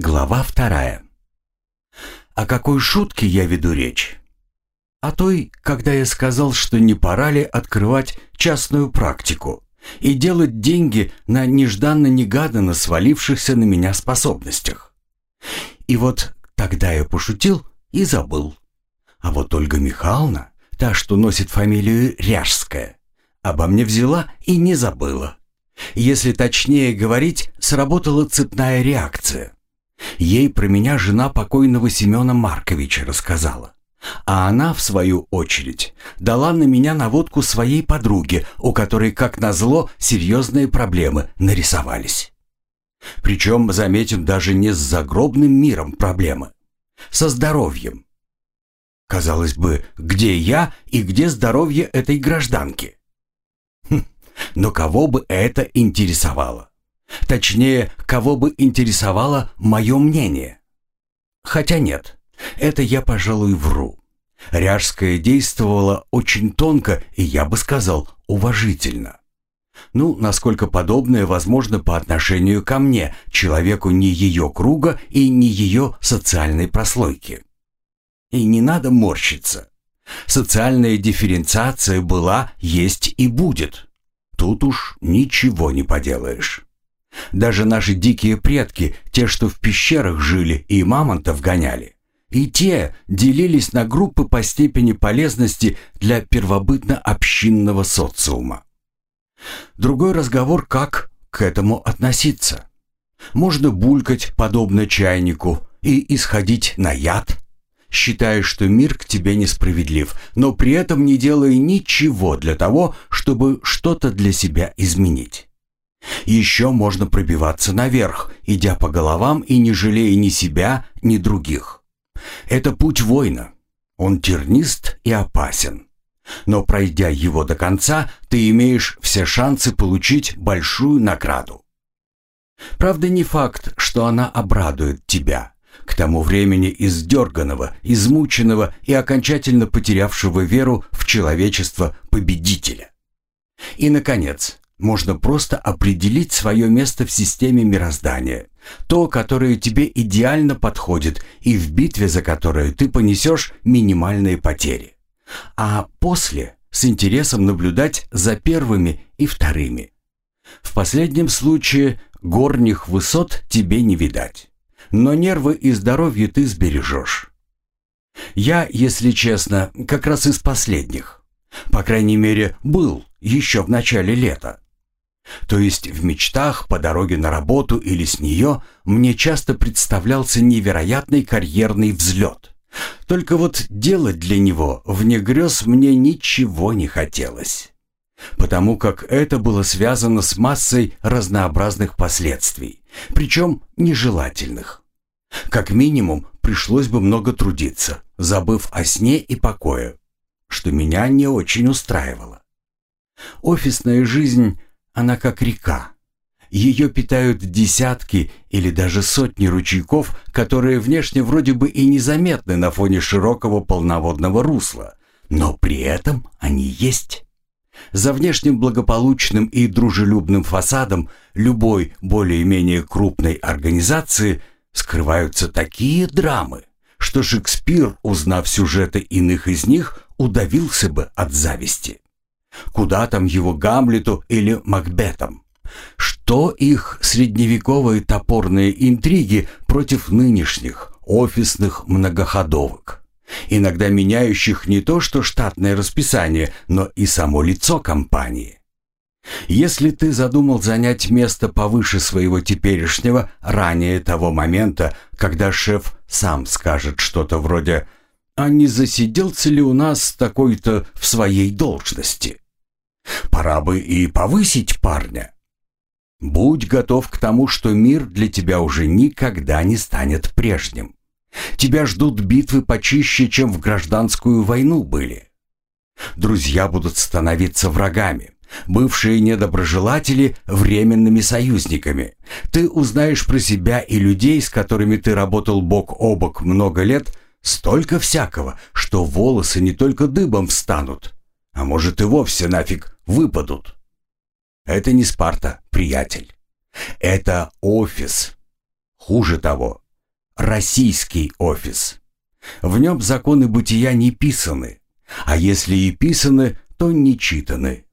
Глава вторая. О какой шутке я веду речь? О той, когда я сказал, что не пора ли открывать частную практику и делать деньги на нежданно-негаданно свалившихся на меня способностях. И вот тогда я пошутил и забыл. А вот Ольга Михайловна, та, что носит фамилию Ряжская, обо мне взяла и не забыла. Если точнее говорить, сработала цепная реакция. Ей про меня жена покойного Семена Марковича рассказала. А она, в свою очередь, дала на меня наводку своей подруге, у которой, как назло, серьезные проблемы нарисовались. Причем, заметим, даже не с загробным миром проблемы. Со здоровьем. Казалось бы, где я и где здоровье этой гражданки? Хм, но кого бы это интересовало? Точнее, кого бы интересовало мое мнение? Хотя нет, это я, пожалуй, вру. Ряжская действовала очень тонко и, я бы сказал, уважительно. Ну, насколько подобное возможно по отношению ко мне, человеку не ее круга и не ее социальной прослойки. И не надо морщиться. Социальная дифференциация была, есть и будет. Тут уж ничего не поделаешь. Даже наши дикие предки, те, что в пещерах жили и мамонтов гоняли, и те делились на группы по степени полезности для первобытно-общинного социума. Другой разговор, как к этому относиться. Можно булькать, подобно чайнику, и исходить на яд, считая, что мир к тебе несправедлив, но при этом не делая ничего для того, чтобы что-то для себя изменить. Еще можно пробиваться наверх, идя по головам и не жалея ни себя, ни других. Это путь воина. Он тернист и опасен. Но пройдя его до конца, ты имеешь все шансы получить большую награду. Правда, не факт, что она обрадует тебя, к тому времени издерганного, измученного и окончательно потерявшего веру в человечество победителя. И, наконец, можно просто определить свое место в системе мироздания, то, которое тебе идеально подходит и в битве за которое ты понесешь минимальные потери. А после с интересом наблюдать за первыми и вторыми. В последнем случае горних высот тебе не видать, но нервы и здоровье ты сбережешь. Я, если честно, как раз из последних. По крайней мере, был еще в начале лета. То есть в мечтах, по дороге на работу или с нее, мне часто представлялся невероятный карьерный взлет. Только вот делать для него вне грез мне ничего не хотелось. Потому как это было связано с массой разнообразных последствий, причем нежелательных. Как минимум, пришлось бы много трудиться, забыв о сне и покое, что меня не очень устраивало. Офисная жизнь она как река. Ее питают десятки или даже сотни ручейков, которые внешне вроде бы и незаметны на фоне широкого полноводного русла, но при этом они есть. За внешним благополучным и дружелюбным фасадом любой более-менее крупной организации скрываются такие драмы, что Шекспир, узнав сюжеты иных из них, удавился бы от зависти. Куда там его Гамлету или Макбетом? Что их средневековые топорные интриги против нынешних офисных многоходовок? Иногда меняющих не то что штатное расписание, но и само лицо компании. Если ты задумал занять место повыше своего теперешнего, ранее того момента, когда шеф сам скажет что-то вроде «А не засиделся ли у нас такой-то в своей должности?» Пора бы и повысить парня. Будь готов к тому, что мир для тебя уже никогда не станет прежним. Тебя ждут битвы почище, чем в гражданскую войну были. Друзья будут становиться врагами, бывшие недоброжелатели – временными союзниками. Ты узнаешь про себя и людей, с которыми ты работал бок о бок много лет, столько всякого, что волосы не только дыбом встанут, а может и вовсе нафиг выпадут. Это не Спарта, приятель. Это офис. Хуже того, российский офис. В нем законы бытия не писаны, а если и писаны, то не читаны.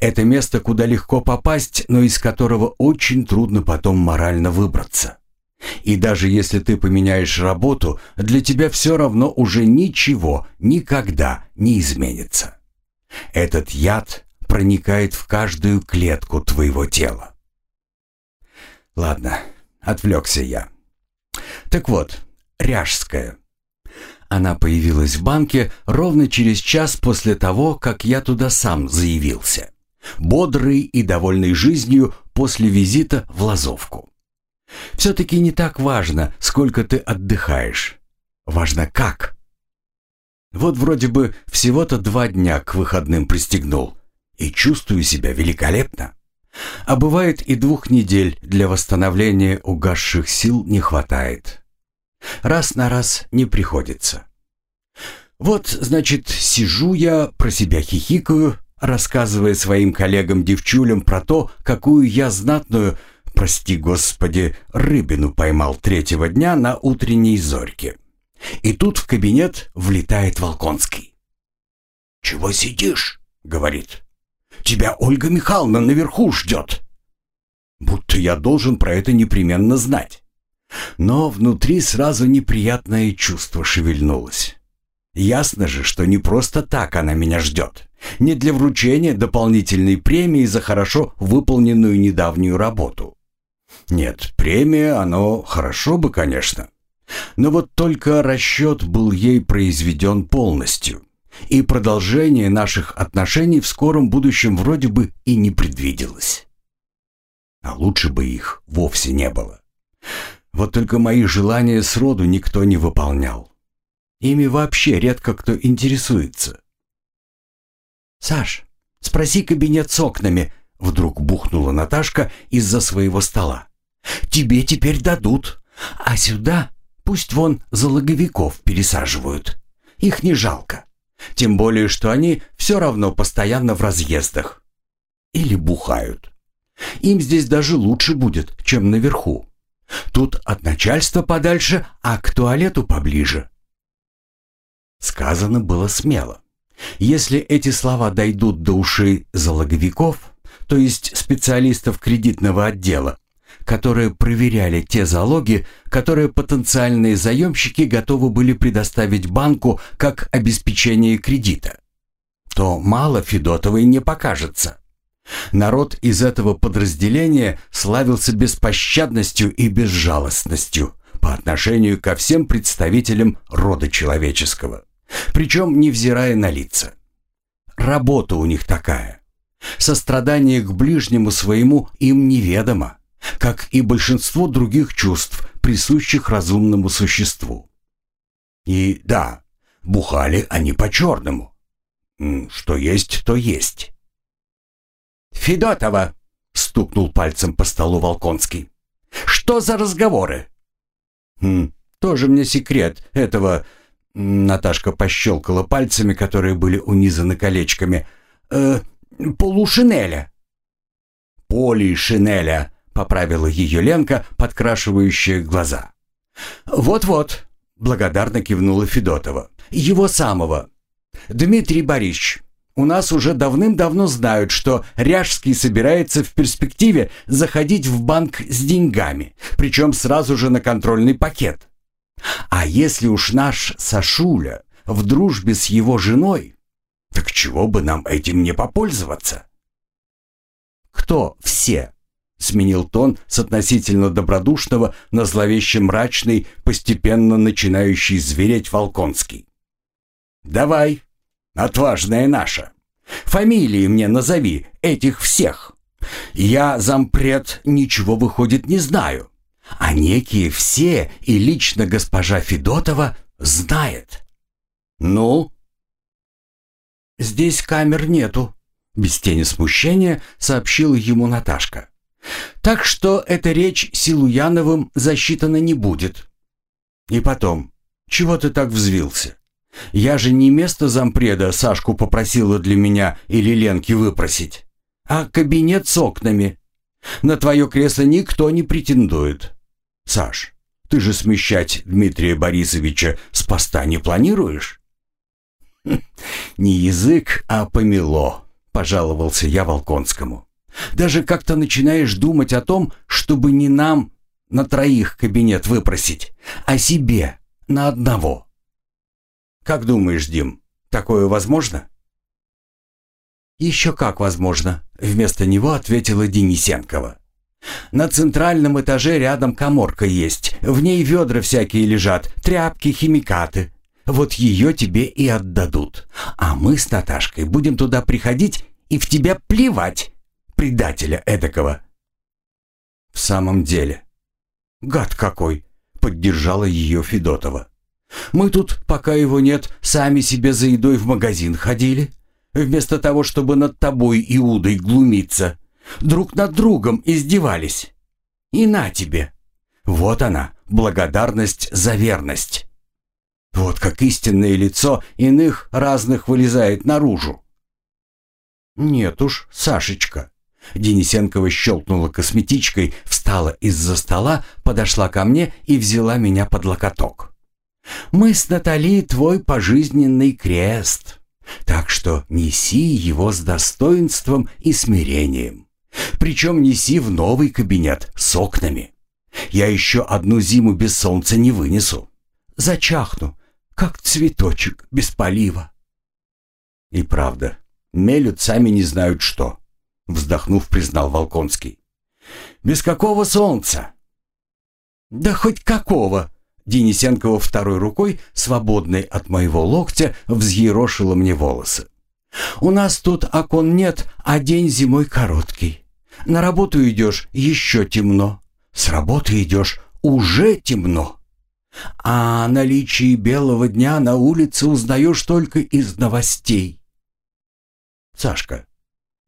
Это место, куда легко попасть, но из которого очень трудно потом морально выбраться. И даже если ты поменяешь работу, для тебя все равно уже ничего никогда не изменится. Этот яд проникает в каждую клетку твоего тела. Ладно, отвлекся я. Так вот, Ряжская. Она появилась в банке ровно через час после того, как я туда сам заявился. Бодрый и довольный жизнью после визита в Лазовку. Все-таки не так важно, сколько ты отдыхаешь. Важно как. Вот вроде бы всего-то два дня к выходным пристегнул. И чувствую себя великолепно. А бывает и двух недель для восстановления угасших сил не хватает. Раз на раз не приходится. Вот, значит, сижу я, про себя хихикаю, рассказывая своим коллегам-девчулям про то, какую я знатную, прости господи, рыбину поймал третьего дня на утренней зорьке. И тут в кабинет влетает Волконский. «Чего сидишь?» — говорит. «Тебя Ольга Михайловна наверху ждет». Будто я должен про это непременно знать. Но внутри сразу неприятное чувство шевельнулось. Ясно же, что не просто так она меня ждет. Не для вручения дополнительной премии за хорошо выполненную недавнюю работу. Нет, премия, оно хорошо бы, конечно. Но вот только расчет был ей произведен полностью. И продолжение наших отношений в скором будущем вроде бы и не предвиделось. А лучше бы их вовсе не было. Вот только мои желания сроду никто не выполнял. Ими вообще редко кто интересуется. «Саш, спроси кабинет с окнами», — вдруг бухнула Наташка из-за своего стола. «Тебе теперь дадут, а сюда пусть вон залоговиков пересаживают. Их не жалко. Тем более, что они все равно постоянно в разъездах. Или бухают. Им здесь даже лучше будет, чем наверху. Тут от начальства подальше, а к туалету поближе. Сказано было смело. Если эти слова дойдут до ушей залоговиков, то есть специалистов кредитного отдела, которые проверяли те залоги, которые потенциальные заемщики готовы были предоставить банку как обеспечение кредита, то мало Федотовой не покажется. Народ из этого подразделения славился беспощадностью и безжалостностью по отношению ко всем представителям рода человеческого, причем невзирая на лица. Работа у них такая. Сострадание к ближнему своему им неведомо, как и большинство других чувств, присущих разумному существу. И да, бухали они по-черному. Что есть, то есть. «Федотова!» — стукнул пальцем по столу Волконский. «Что за разговоры?» «Хм, тоже мне секрет этого...» Наташка пощелкала пальцами, которые были унизаны колечками. «Э, полушинеля». «Полишинеля», — поправила ее Ленка, подкрашивающая глаза. «Вот-вот», — благодарно кивнула Федотова. «Его самого. Дмитрий Борисович, у нас уже давным-давно знают, что Ряжский собирается в перспективе заходить в банк с деньгами, причем сразу же на контрольный пакет. А если уж наш Сашуля в дружбе с его женой, так чего бы нам этим не попользоваться? Кто все? Сменил тон с относительно добродушного на зловеще мрачный, постепенно начинающий звереть Волконский. «Давай, отважная наша. Фамилии мне назови, этих всех. Я, зампред, ничего, выходит, не знаю. А некие все и лично госпожа Федотова знает. Ну? Здесь камер нету, без тени смущения сообщила ему Наташка. Так что эта речь Силуяновым засчитана не будет. И потом, чего ты так взвился? Я же не место зампреда Сашку попросила для меня или Ленки выпросить, а кабинет с окнами. На твое кресло никто не претендует. Саш, Ты же смещать Дмитрия Борисовича с поста не планируешь?» «Хм, «Не язык, а помело», — пожаловался я Волконскому. «Даже как-то начинаешь думать о том, чтобы не нам на троих кабинет выпросить, а себе на одного». «Как думаешь, Дим, такое возможно?» «Еще как возможно», — вместо него ответила Денисенкова. «На центральном этаже рядом коморка есть. В ней ведра всякие лежат, тряпки, химикаты. Вот ее тебе и отдадут. А мы с Наташкой будем туда приходить и в тебя плевать, предателя эдакого». «В самом деле...» «Гад какой!» — поддержала ее Федотова. «Мы тут, пока его нет, сами себе за едой в магазин ходили» вместо того, чтобы над тобой, Иудой, глумиться. Друг над другом издевались. И на тебе. Вот она, благодарность за верность. Вот как истинное лицо иных разных вылезает наружу. Нет уж, Сашечка. Денисенкова щелкнула косметичкой, встала из-за стола, подошла ко мне и взяла меня под локоток. «Мы с Натальей твой пожизненный крест. Так что неси его с достоинством и смирением. Причем неси в новый кабинет с окнами. Я еще одну зиму без солнца не вынесу. Зачахну, как цветочек без полива. И правда, мелют сами не знают что, вздохнув, признал Волконский. Без какого солнца? Да хоть какого, Денисенкова второй рукой, свободной от моего локтя, взъерошила мне волосы. «У нас тут окон нет, а день зимой короткий. На работу идешь — еще темно. С работы идешь — уже темно. А о наличии белого дня на улице узнаешь только из новостей. Сашка,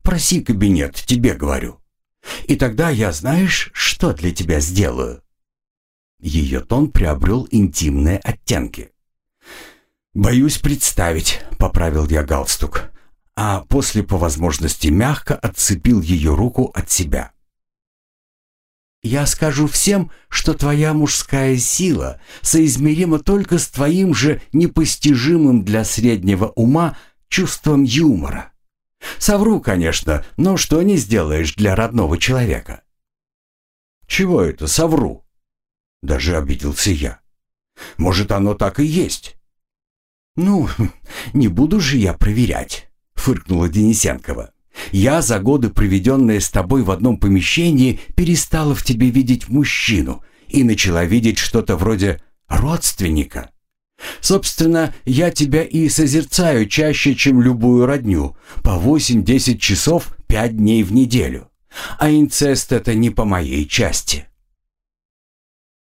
проси кабинет, тебе говорю. И тогда я знаешь, что для тебя сделаю?» Ее тон приобрел интимные оттенки. «Боюсь представить», — поправил я галстук, а после по возможности мягко отцепил ее руку от себя. «Я скажу всем, что твоя мужская сила соизмерима только с твоим же непостижимым для среднего ума чувством юмора. Совру, конечно, но что не сделаешь для родного человека?» «Чего это совру?» Даже обиделся я. Может, оно так и есть? Ну, не буду же я проверять, фыркнула Денисенкова. Я за годы, проведенные с тобой в одном помещении, перестала в тебе видеть мужчину и начала видеть что-то вроде родственника. Собственно, я тебя и созерцаю чаще, чем любую родню, по 8-10 часов 5 дней в неделю. А инцест это не по моей части.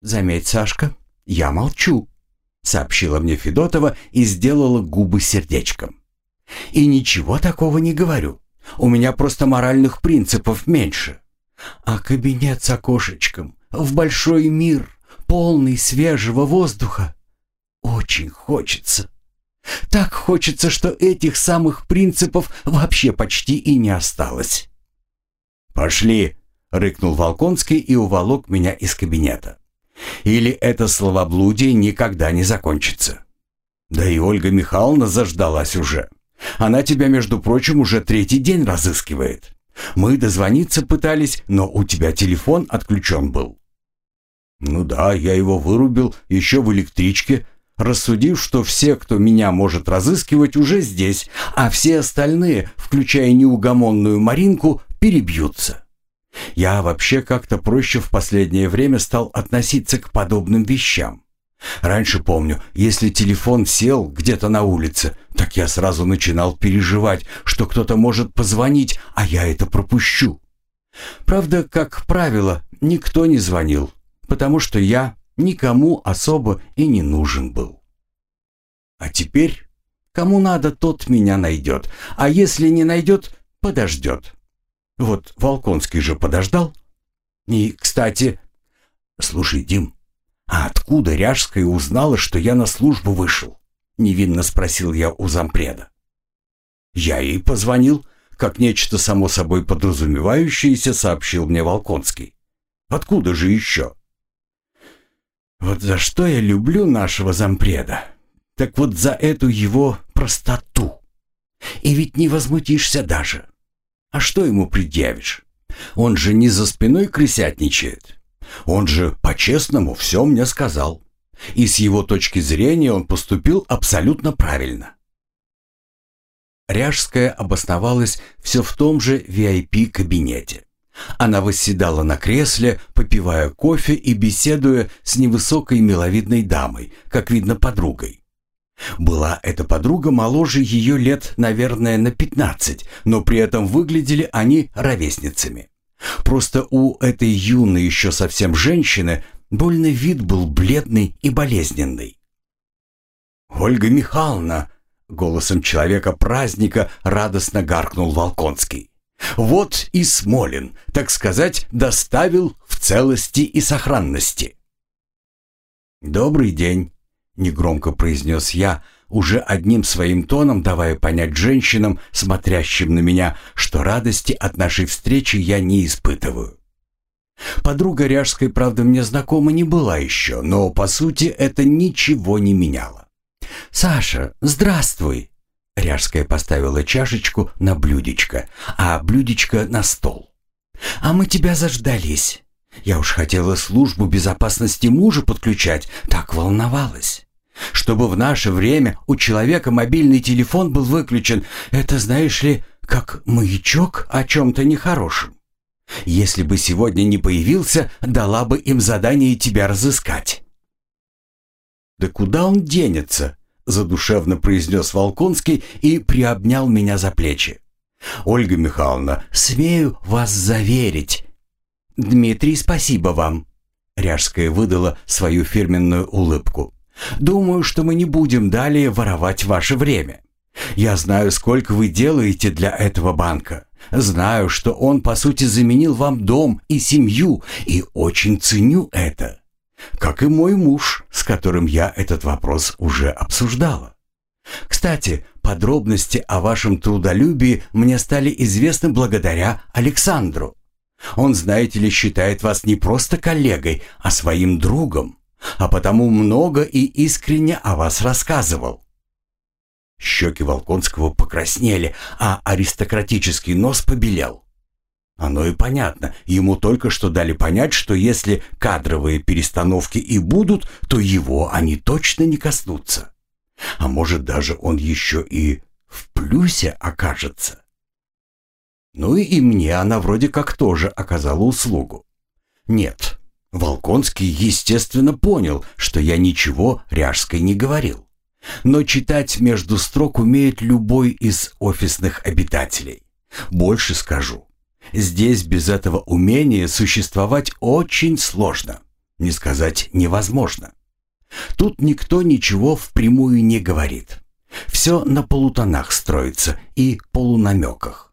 «Заметь, Сашка, я молчу», — сообщила мне Федотова и сделала губы сердечком. «И ничего такого не говорю. У меня просто моральных принципов меньше. А кабинет с окошечком в большой мир, полный свежего воздуха, очень хочется. Так хочется, что этих самых принципов вообще почти и не осталось». «Пошли!» — рыкнул Волконский и уволок меня из кабинета. Или это словоблудие никогда не закончится. Да и Ольга Михайловна заждалась уже. Она тебя, между прочим, уже третий день разыскивает. Мы дозвониться пытались, но у тебя телефон отключен был. Ну да, я его вырубил еще в электричке, рассудив, что все, кто меня может разыскивать, уже здесь, а все остальные, включая неугомонную Маринку, перебьются. Я вообще как-то проще в последнее время стал относиться к подобным вещам. Раньше помню, если телефон сел где-то на улице, так я сразу начинал переживать, что кто-то может позвонить, а я это пропущу. Правда, как правило, никто не звонил, потому что я никому особо и не нужен был. А теперь, кому надо, тот меня найдет, а если не найдет, подождет. Вот Волконский же подождал. И, кстати... Слушай, Дим, а откуда Ряжская узнала, что я на службу вышел? Невинно спросил я у зампреда. Я ей позвонил, как нечто само собой подразумевающееся, сообщил мне Волконский. Откуда же еще? Вот за что я люблю нашего зампреда, так вот за эту его простоту. И ведь не возмутишься даже. А что ему предъявишь? Он же не за спиной крысятничает. Он же по-честному все мне сказал. И с его точки зрения он поступил абсолютно правильно. Ряжская обосновалась все в том же VIP-кабинете. Она восседала на кресле, попивая кофе и беседуя с невысокой миловидной дамой, как видно, подругой. Была эта подруга моложе ее лет, наверное, на 15, но при этом выглядели они ровесницами. Просто у этой юной еще совсем женщины больный вид был бледный и болезненный. «Ольга Михайловна!» — голосом человека-праздника радостно гаркнул Волконский. Вот и Смолин, так сказать, доставил в целости и сохранности. «Добрый день», — негромко произнес я, уже одним своим тоном давая понять женщинам, смотрящим на меня, что радости от нашей встречи я не испытываю. Подруга Ряжской, правда, мне знакома не была еще, но, по сути, это ничего не меняло. «Саша, здравствуй!» Ряжская поставила чашечку на блюдечко, а блюдечко на стол. «А мы тебя заждались. Я уж хотела службу безопасности мужа подключать, так волновалась. Чтобы в наше время у человека мобильный телефон был выключен, это, знаешь ли, как маячок о чем-то нехорошем. Если бы сегодня не появился, дала бы им задание тебя разыскать». «Да куда он денется?» Задушевно произнес Волконский и приобнял меня за плечи. «Ольга Михайловна, смею вас заверить». «Дмитрий, спасибо вам». Ряжская выдала свою фирменную улыбку. «Думаю, что мы не будем далее воровать ваше время. Я знаю, сколько вы делаете для этого банка. Знаю, что он, по сути, заменил вам дом и семью, и очень ценю это как и мой муж, с которым я этот вопрос уже обсуждала. Кстати, подробности о вашем трудолюбии мне стали известны благодаря Александру. Он, знаете ли, считает вас не просто коллегой, а своим другом, а потому много и искренне о вас рассказывал. Щеки Волконского покраснели, а аристократический нос побелел. Оно и понятно. Ему только что дали понять, что если кадровые перестановки и будут, то его они точно не коснутся. А может, даже он еще и в плюсе окажется. Ну и мне она вроде как тоже оказала услугу. Нет, Волконский, естественно, понял, что я ничего Ряжской не говорил. Но читать между строк умеет любой из офисных обитателей. Больше скажу. Здесь без этого умения существовать очень сложно, не сказать невозможно. Тут никто ничего впрямую не говорит. Все на полутонах строится и полунамеках.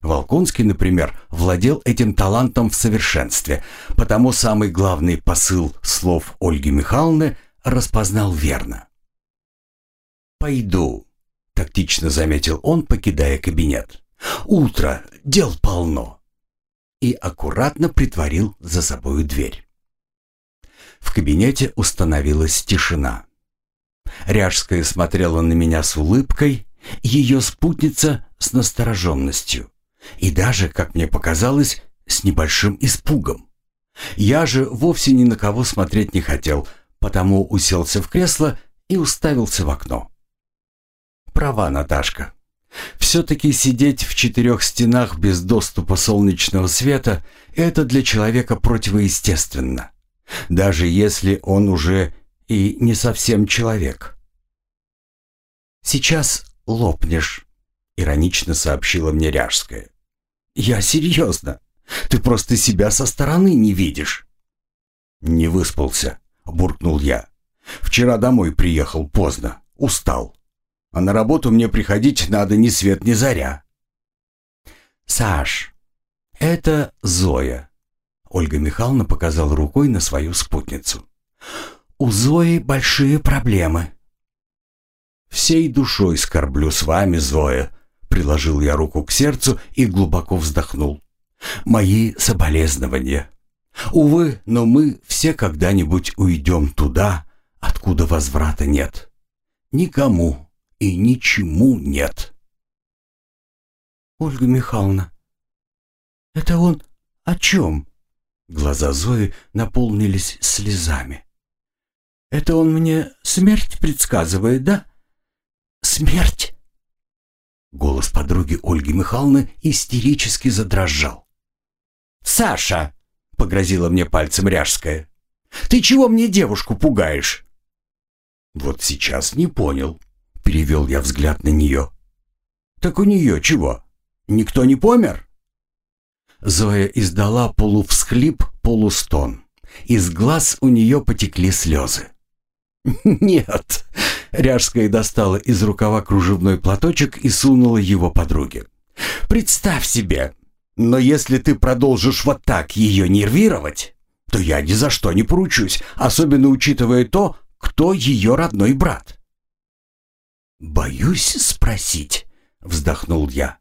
Волконский, например, владел этим талантом в совершенстве, потому самый главный посыл слов Ольги Михайловны распознал верно. «Пойду», — тактично заметил он, покидая кабинет. Утро, дел полно. И аккуратно притворил за собою дверь. В кабинете установилась тишина. Ряжская смотрела на меня с улыбкой, ее спутница с настороженностью и даже, как мне показалось, с небольшим испугом. Я же вовсе ни на кого смотреть не хотел, потому уселся в кресло и уставился в окно. Права, Наташка. Все-таки сидеть в четырех стенах без доступа солнечного света – это для человека противоестественно, даже если он уже и не совсем человек. «Сейчас лопнешь», — иронично сообщила мне Ряжская. «Я серьезно. Ты просто себя со стороны не видишь». «Не выспался», — буркнул я. «Вчера домой приехал поздно, устал а на работу мне приходить надо ни свет ни заря. «Саш, это Зоя», — Ольга Михайловна показала рукой на свою спутницу. «У Зои большие проблемы». «Всей душой скорблю с вами, Зоя», — приложил я руку к сердцу и глубоко вздохнул. «Мои соболезнования. Увы, но мы все когда-нибудь уйдем туда, откуда возврата нет. Никому и ничему нет. Ольга Михайловна, это он о чем? Глаза Зои наполнились слезами. Это он мне смерть предсказывает, да? Смерть? Голос подруги Ольги Михайловны истерически задрожал. «Саша!» — погрозила мне пальцем Ряжская. «Ты чего мне девушку пугаешь?» «Вот сейчас не понял», — перевел я взгляд на нее. «Так у нее чего? Никто не помер?» Зоя издала полувсхлип, полустон. Из глаз у нее потекли слезы. «Нет!» — Ряжская достала из рукава кружевной платочек и сунула его подруге. «Представь себе, но если ты продолжишь вот так ее нервировать, то я ни за что не поручусь, особенно учитывая то, кто ее родной брат». «Боюсь спросить», — вздохнул я.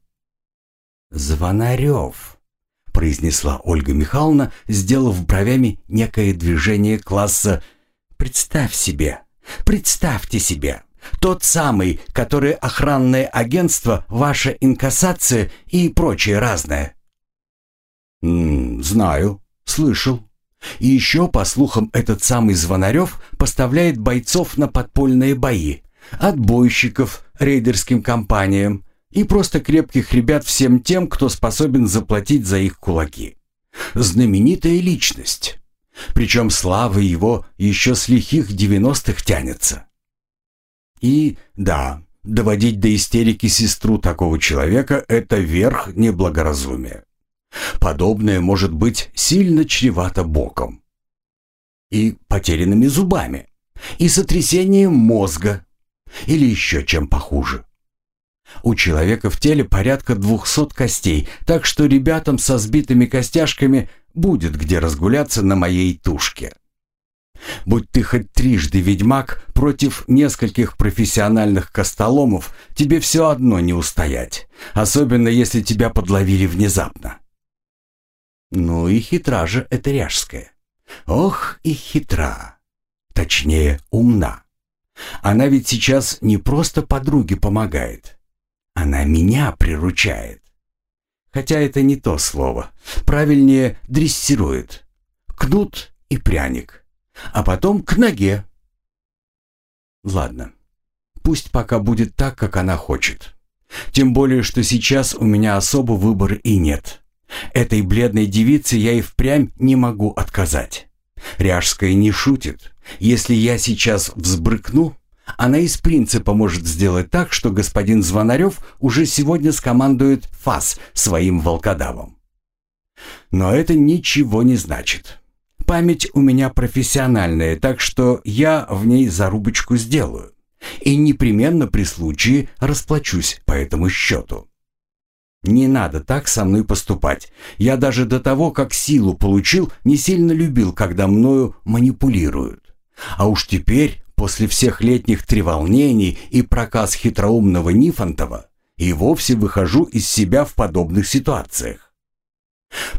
«Звонарев», — произнесла Ольга Михайловна, сделав бровями некое движение класса «Представь себе, представьте себе, тот самый, который охранное агентство, ваша инкассация и прочее разное. «М -м, «Знаю, слышал. И еще, по слухам, этот самый Звонарев поставляет бойцов на подпольные бои, отбойщиков рейдерским компаниям и просто крепких ребят всем тем, кто способен заплатить за их кулаки. Знаменитая личность. Причем слава его еще с лихих девяностых тянется. И да, доводить до истерики сестру такого человека – это верх неблагоразумия. Подобное может быть сильно чревато боком. И потерянными зубами. И сотрясением мозга. Или еще чем похуже. У человека в теле порядка 200 костей, так что ребятам со сбитыми костяшками будет где разгуляться на моей тушке. Будь ты хоть трижды ведьмак против нескольких профессиональных костоломов, тебе все одно не устоять, особенно если тебя подловили внезапно. Ну и хитра же эта ряжская. Ох и хитра. Точнее, умна. Она ведь сейчас не просто подруге помогает. Она меня приручает. Хотя это не то слово. Правильнее дрессирует. Кнут и пряник. А потом к ноге. Ладно. Пусть пока будет так, как она хочет. Тем более, что сейчас у меня особо выбора и нет. Этой бледной девице я и впрямь не могу отказать. Ряжская не шутит. Если я сейчас взбрыкну, она из принципа может сделать так, что господин Звонарев уже сегодня скомандует ФАС своим волкодавом. Но это ничего не значит. Память у меня профессиональная, так что я в ней зарубочку сделаю. И непременно при случае расплачусь по этому счету. Не надо так со мной поступать. Я даже до того, как силу получил, не сильно любил, когда мною манипулируют. А уж теперь, после всех летних треволнений и проказ хитроумного Нифонтова, и вовсе выхожу из себя в подобных ситуациях.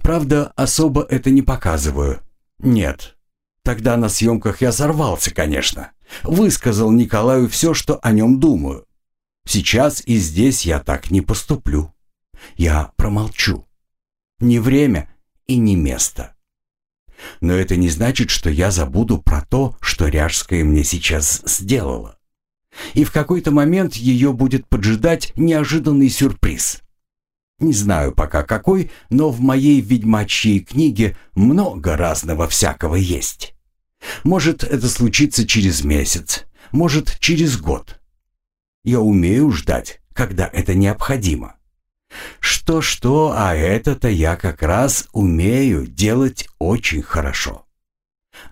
Правда, особо это не показываю. Нет. Тогда на съемках я сорвался, конечно. Высказал Николаю все, что о нем думаю. Сейчас и здесь я так не поступлю я промолчу. Не время и не место. Но это не значит, что я забуду про то, что Ряжская мне сейчас сделала. И в какой-то момент ее будет поджидать неожиданный сюрприз. Не знаю пока какой, но в моей ведьмачьей книге много разного всякого есть. Может, это случится через месяц, может, через год. Я умею ждать, когда это необходимо. Что-что, а это-то я как раз умею делать очень хорошо.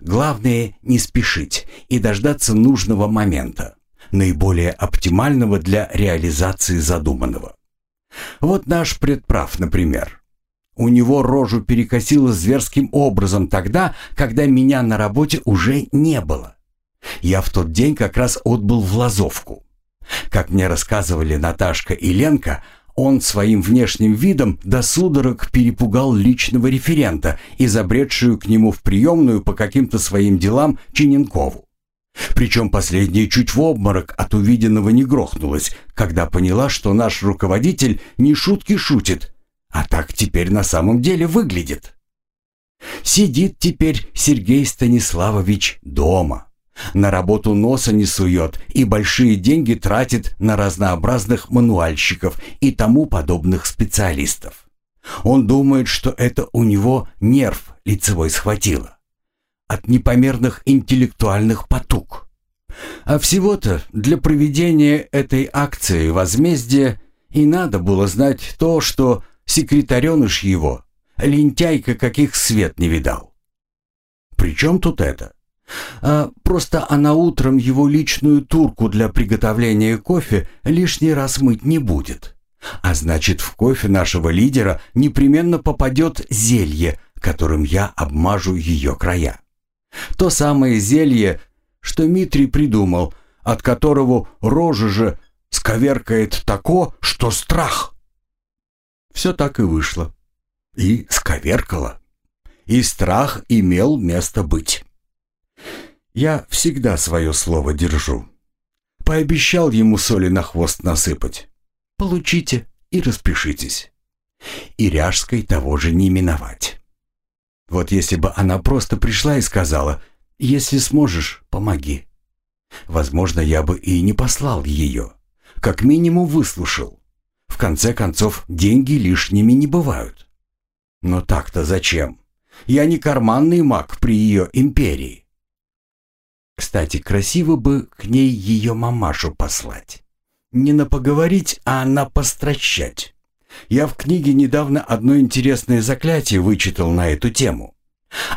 Главное не спешить и дождаться нужного момента, наиболее оптимального для реализации задуманного. Вот наш предправ, например. У него рожу перекосило зверским образом тогда, когда меня на работе уже не было. Я в тот день как раз отбыл в Лазовку. Как мне рассказывали Наташка и Ленка, Он своим внешним видом до судорог перепугал личного референта и забредшую к нему в приемную по каким-то своим делам Чиненкову. Причем последняя чуть в обморок от увиденного не грохнулась, когда поняла, что наш руководитель не шутки шутит, а так теперь на самом деле выглядит. Сидит теперь Сергей Станиславович дома. На работу носа не сует и большие деньги тратит на разнообразных мануальщиков и тому подобных специалистов. Он думает, что это у него нерв лицевой схватило. От непомерных интеллектуальных потуг. А всего-то для проведения этой акции возмездия и надо было знать то, что секретареныш его Лентяйка, каких свет не видал. При чем тут это? А просто она утром его личную турку для приготовления кофе лишний раз мыть не будет. А значит, в кофе нашего лидера непременно попадет зелье, которым я обмажу ее края. То самое зелье, что Митрий придумал, от которого рожа же сковеркает тако, что страх. Все так и вышло и сковеркала. И страх имел место быть. Я всегда свое слово держу. Пообещал ему соли на хвост насыпать. Получите и распишитесь. И Ряжской того же не миновать. Вот если бы она просто пришла и сказала, «Если сможешь, помоги». Возможно, я бы и не послал ее. Как минимум выслушал. В конце концов, деньги лишними не бывают. Но так-то зачем? Я не карманный маг при ее империи. Кстати, красиво бы к ней ее мамашу послать. Не на поговорить, а на постращать. Я в книге недавно одно интересное заклятие вычитал на эту тему.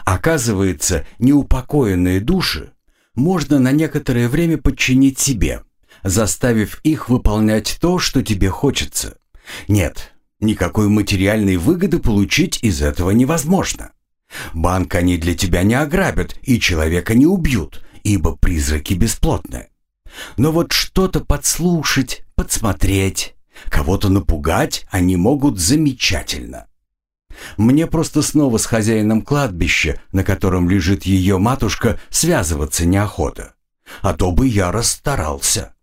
Оказывается, неупокоенные души можно на некоторое время подчинить себе, заставив их выполнять то, что тебе хочется. Нет, Никакой материальной выгоды получить из этого невозможно. Банк они для тебя не ограбят и человека не убьют, ибо призраки бесплотны. Но вот что-то подслушать, подсмотреть, кого-то напугать они могут замечательно. Мне просто снова с хозяином кладбища, на котором лежит ее матушка, связываться неохота. А то бы я расстарался.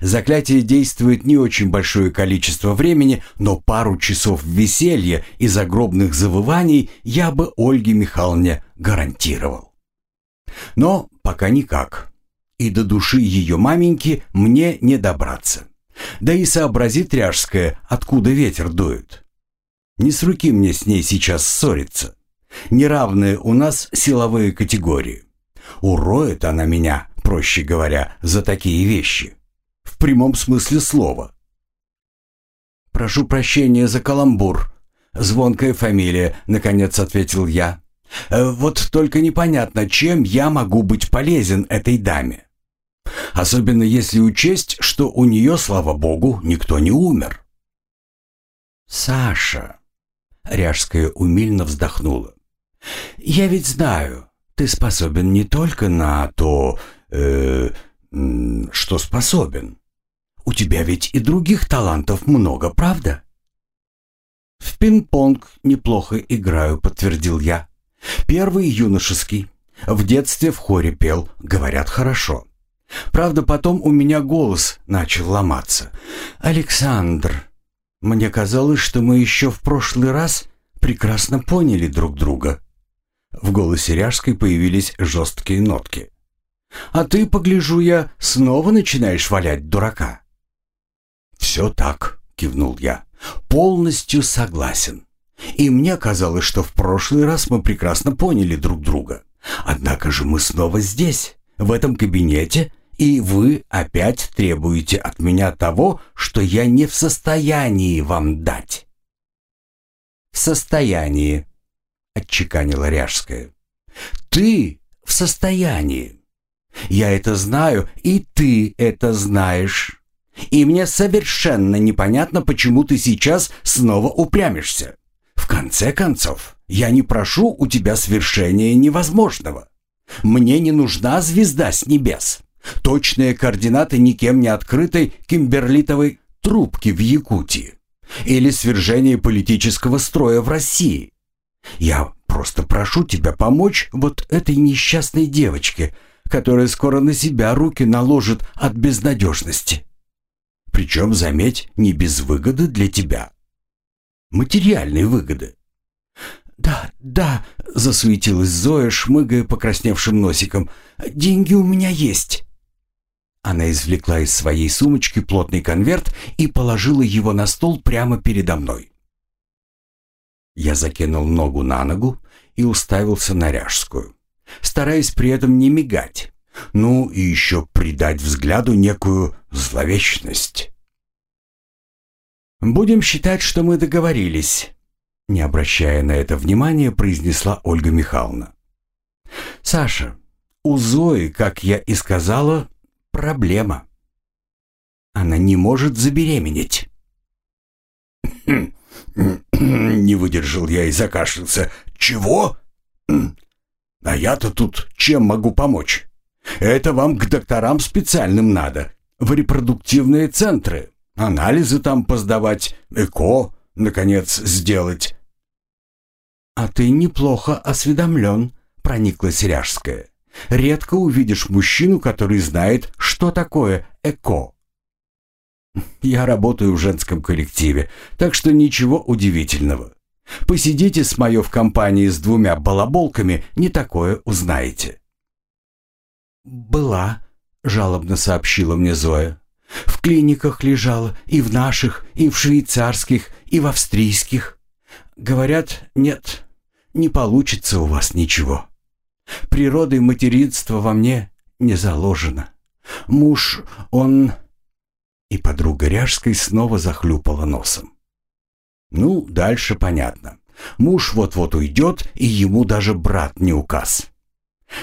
Заклятие действует не очень большое количество времени, но пару часов веселья и загробных завываний я бы Ольге Михайловне гарантировал. Но пока никак. И до души ее маменьки мне не добраться. Да и сообразит Ряжская, откуда ветер дует. Не с руки мне с ней сейчас ссориться. Неравные у нас силовые категории. Уроет она меня, проще говоря, за такие вещи в прямом смысле слова. «Прошу прощения за каламбур. Звонкая фамилия», — наконец ответил я. «Э, «Вот только непонятно, чем я могу быть полезен этой даме. Особенно если учесть, что у нее, слава богу, никто не умер». «Саша», — Ряжская умильно вздохнула, — «я ведь знаю, ты способен не только на то, э, что способен. У тебя ведь и других талантов много, правда? В пинг-понг неплохо играю, подтвердил я. Первый юношеский. В детстве в хоре пел, говорят, хорошо. Правда, потом у меня голос начал ломаться. Александр, мне казалось, что мы еще в прошлый раз прекрасно поняли друг друга. В голосе Ряжской появились жесткие нотки. А ты, погляжу я, снова начинаешь валять дурака. «Все так», — кивнул я, — «полностью согласен. И мне казалось, что в прошлый раз мы прекрасно поняли друг друга. Однако же мы снова здесь, в этом кабинете, и вы опять требуете от меня того, что я не в состоянии вам дать». «В состоянии», — отчеканила Ряжская. «Ты в состоянии. Я это знаю, и ты это знаешь. И мне совершенно непонятно, почему ты сейчас снова упрямишься. В конце концов, я не прошу у тебя свершения невозможного. Мне не нужна звезда с небес. Точные координаты никем не открытой кимберлитовой трубки в Якутии. или свержение политического строя в России. Я просто прошу тебя помочь вот этой несчастной девочке, которая скоро на себя руки наложит от безнадежности. Причем, заметь, не без выгоды для тебя. Материальной выгоды. «Да, да», — засуетилась Зоя, шмыгая покрасневшим носиком. «Деньги у меня есть». Она извлекла из своей сумочки плотный конверт и положила его на стол прямо передо мной. Я закинул ногу на ногу и уставился на Ряжскую, стараясь при этом не мигать, ну и еще придать взгляду некую зловечность. «Будем считать, что мы договорились», — не обращая на это внимания, произнесла Ольга Михайловна. «Саша, у Зои, как я и сказала, проблема. Она не может забеременеть». Не выдержал я и закашлялся. «Чего? А я-то тут чем могу помочь? Это вам к докторам специальным надо, в репродуктивные центры, анализы там поздавать, ЭКО, наконец, сделать». «А ты неплохо осведомлен», — прониклась Ряжская. «Редко увидишь мужчину, который знает, что такое ЭКО». Я работаю в женском коллективе, так что ничего удивительного. Посидите с моё в компании с двумя балаболками, не такое узнаете». «Была», — жалобно сообщила мне Зоя. «В клиниках лежала, и в наших, и в швейцарских, и в австрийских. Говорят, нет, не получится у вас ничего. Природой материнства во мне не заложено. Муж, он...» И подруга Ряжской снова захлюпала носом. Ну, дальше понятно. Муж вот-вот уйдет, и ему даже брат не указ.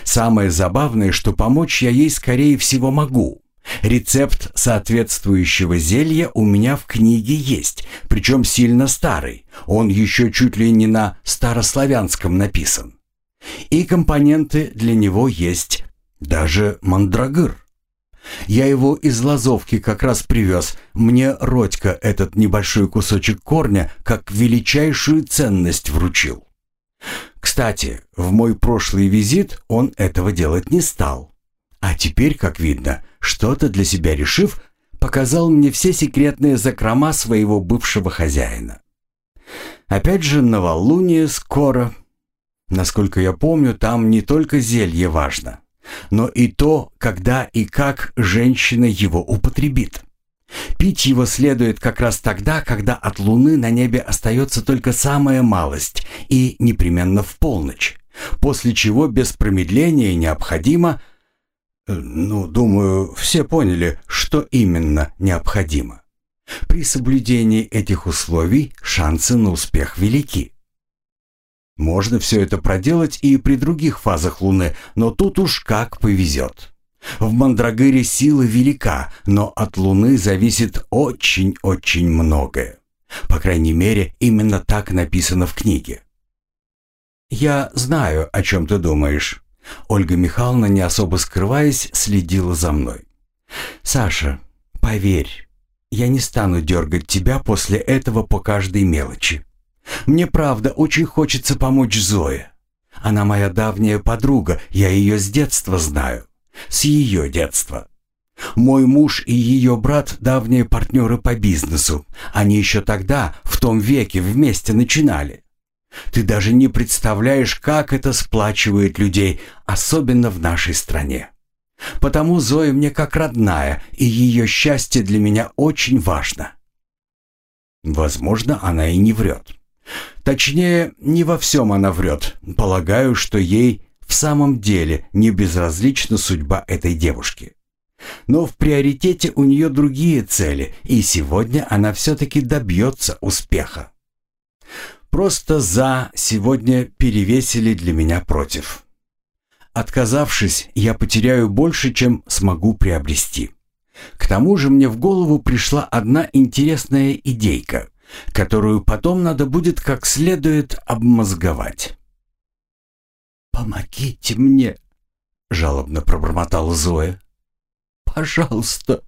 Самое забавное, что помочь я ей скорее всего могу. Рецепт соответствующего зелья у меня в книге есть, причем сильно старый. Он еще чуть ли не на старославянском написан. И компоненты для него есть, даже мандрагыр. Я его из Лазовки как раз привез. Мне Родька этот небольшой кусочек корня как величайшую ценность вручил. Кстати, в мой прошлый визит он этого делать не стал. А теперь, как видно, что-то для себя решив, показал мне все секретные закрома своего бывшего хозяина. Опять же, новолуние скоро. Насколько я помню, там не только зелье важно но и то, когда и как женщина его употребит. Пить его следует как раз тогда, когда от луны на небе остается только самая малость и непременно в полночь, после чего без промедления необходимо... Э, ну, думаю, все поняли, что именно необходимо. При соблюдении этих условий шансы на успех велики. Можно все это проделать и при других фазах Луны, но тут уж как повезет. В Мандрагыре сила велика, но от Луны зависит очень-очень многое. По крайней мере, именно так написано в книге. «Я знаю, о чем ты думаешь». Ольга Михайловна, не особо скрываясь, следила за мной. «Саша, поверь, я не стану дергать тебя после этого по каждой мелочи. Мне правда очень хочется помочь Зое. Она моя давняя подруга, я ее с детства знаю. С ее детства. Мой муж и ее брат – давние партнеры по бизнесу. Они еще тогда, в том веке, вместе начинали. Ты даже не представляешь, как это сплачивает людей, особенно в нашей стране. Потому Зоя мне как родная, и ее счастье для меня очень важно. Возможно, она и не врет. Точнее, не во всем она врет. Полагаю, что ей в самом деле не безразлична судьба этой девушки. Но в приоритете у нее другие цели, и сегодня она все-таки добьется успеха. Просто «за» сегодня перевесили для меня против. Отказавшись, я потеряю больше, чем смогу приобрести. К тому же мне в голову пришла одна интересная идейка которую потом надо будет как следует обмозговать. «Помогите мне!» — жалобно пробормотала Зоя. «Пожалуйста,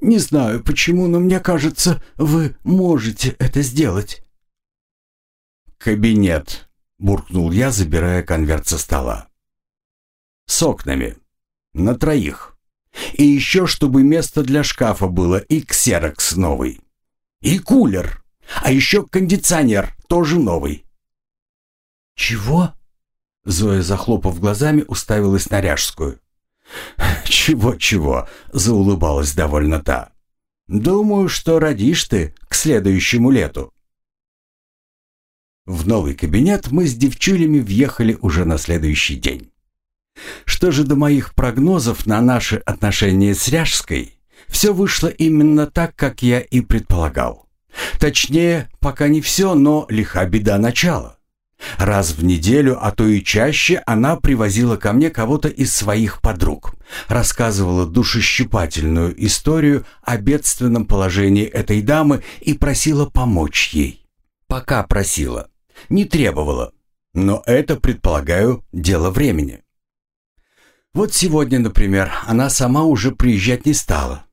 Не знаю почему, но мне кажется, вы можете это сделать». «Кабинет», — буркнул я, забирая конверт со стола. «С окнами. На троих. И еще, чтобы место для шкафа было и ксерокс новый. И кулер. А еще кондиционер тоже новый». «Чего?» Зоя, захлопав глазами, уставилась на Ряжскую. «Чего-чего?» — заулыбалась довольно та. «Думаю, что родишь ты к следующему лету». В новый кабинет мы с девчулями въехали уже на следующий день. Что же до моих прогнозов на наши отношения с Ряжской, все вышло именно так, как я и предполагал. Точнее, пока не все, но лиха беда начала. Раз в неделю, а то и чаще, она привозила ко мне кого-то из своих подруг, рассказывала душещипательную историю о бедственном положении этой дамы и просила помочь ей. Пока просила, не требовала, но это, предполагаю, дело времени. Вот сегодня, например, она сама уже приезжать не стала,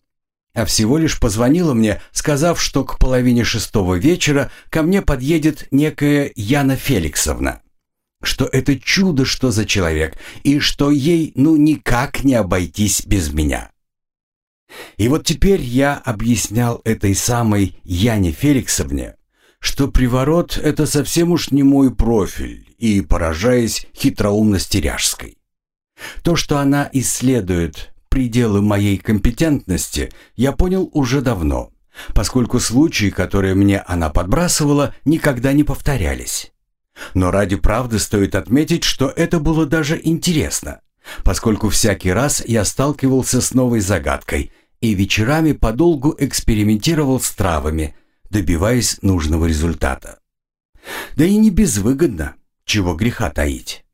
а всего лишь позвонила мне, сказав, что к половине шестого вечера ко мне подъедет некая Яна Феликсовна. Что это чудо, что за человек, и что ей ну никак не обойтись без меня. И вот теперь я объяснял этой самой Яне Феликсовне, что приворот — это совсем уж не мой профиль, и поражаясь хитроумности Ряжской. То, что она исследует пределы моей компетентности я понял уже давно, поскольку случаи, которые мне она подбрасывала, никогда не повторялись. Но ради правды стоит отметить, что это было даже интересно, поскольку всякий раз я сталкивался с новой загадкой и вечерами подолгу экспериментировал с травами, добиваясь нужного результата. Да и не безвыгодно, чего греха таить.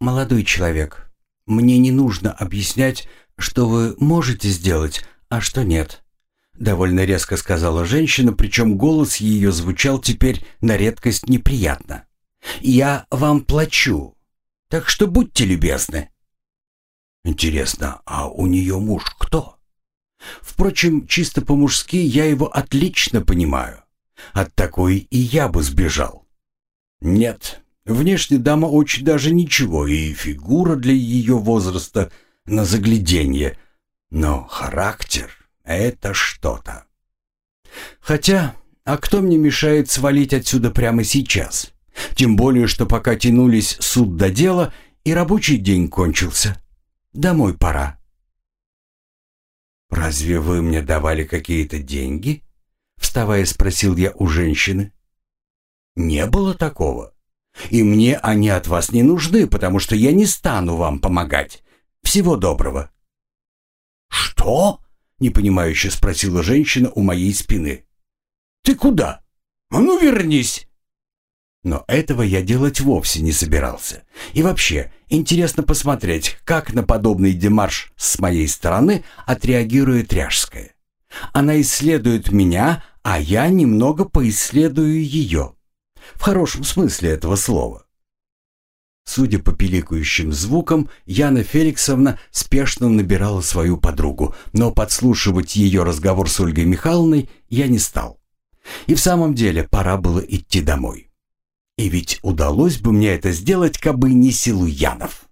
«Молодой человек, мне не нужно объяснять, что вы можете сделать, а что нет. Довольно резко сказала женщина, причем голос ее звучал теперь на редкость неприятно. «Я вам плачу, так что будьте любезны». Интересно, а у нее муж кто? Впрочем, чисто по-мужски я его отлично понимаю. От такой и я бы сбежал. Нет, Внешне дама очень даже ничего, и фигура для ее возраста на загляденье. Но характер — это что-то. Хотя, а кто мне мешает свалить отсюда прямо сейчас? Тем более, что пока тянулись суд до дела, и рабочий день кончился. Домой пора. «Разве вы мне давали какие-то деньги?» Вставая, спросил я у женщины. «Не было такого. И мне они от вас не нужны, потому что я не стану вам помогать. Всего доброго». «Что?» — непонимающе спросила женщина у моей спины. «Ты куда? А ну вернись!» Но этого я делать вовсе не собирался. И вообще, интересно посмотреть, как на подобный демарш с моей стороны отреагирует Ряжская. Она исследует меня, а я немного поисследую ее в хорошем смысле этого слова. Судя по пиликающим звукам, Яна Феликсовна спешно набирала свою подругу, но подслушивать ее разговор с Ольгой Михайловной я не стал. И в самом деле пора было идти домой. И ведь удалось бы мне это сделать, кабы не Силуянов.